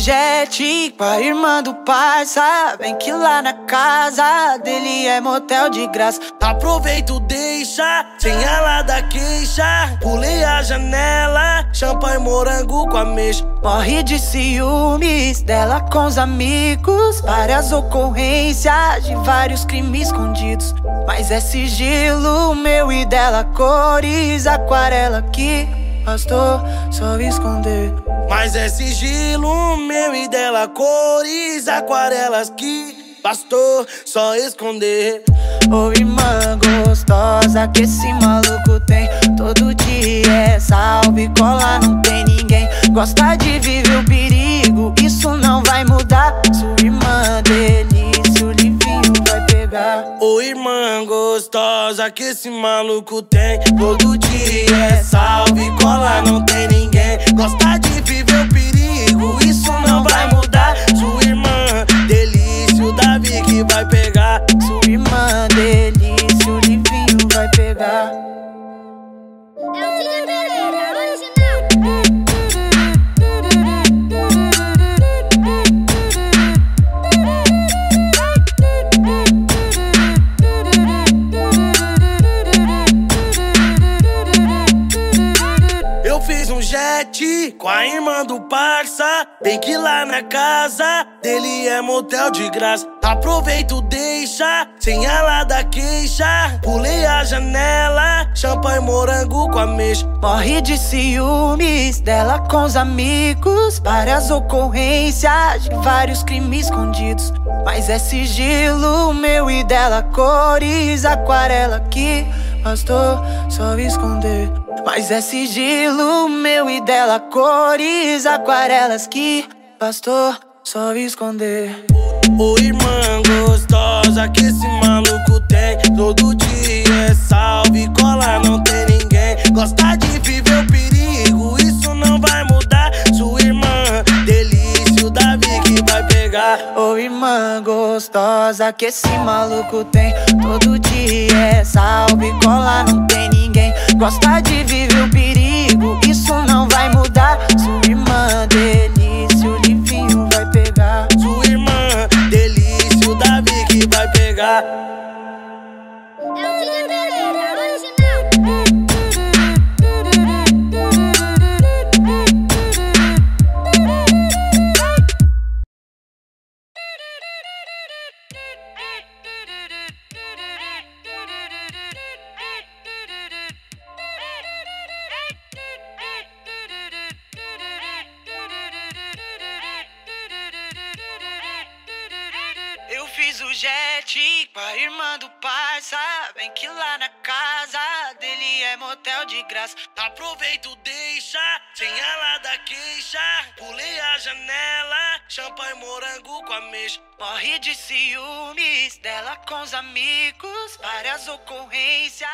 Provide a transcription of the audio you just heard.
jet com a irmã do parça. Vem que lá na casa dele é motel de graça. Aproveito, deixa, sem ela dar queixa. Pulei a janela, champanhe morango com a mexa. Morre de ciúmes dela com os amigos. Várias ocorrências de vários crimes escondidos. Mas é sigilo meu e dela, cores, aquarela que bastou só esconder. Mas é sigilo meu e dela, cores, aquarelas que bastou só esconder. Ô oh, irmã gostosa que esse maluco tem. Todo dia é salve, cola, não tem ninguém. Gosta de viver o perigo, isso não vai mudar. Sua irmã delícia, o livinho vai pegar. Ô oh, irmã gostosa que esse maluco tem. Todo dia é salve, cola, não tem ninguém. Gosta de pegar Sua irmã delícia, Jet com a irmã do parça. Bem que lá na casa dele é motel de graça. Aproveito, deixa, sem ela dar queixa. Pulei a janela, champanhe morango com a mexa. Morre de ciúmes dela com os amigos. Várias ocorrências de vários crimes escondidos. Mas é sigilo meu e dela, cores, aquarela que bastou só esconder. Mas é sigilo meu e dela, cores, aquarelas que bastou só esconder. Ô irmã gostosa que esse maluco tem Todo dia Irmã gostosa que esse maluco tem. Todo dia é salve, cola, não tem ninguém. Gosta de viver o perigo, o jet com a irmã do parça. Vem que lá na casa dele é motel de graça. Aproveito, deixa, sem ela dar queixa. Pulei a janela, champanhe morango com a mexa. Morre de ciúmes dela com os amigos. Várias ocorrências.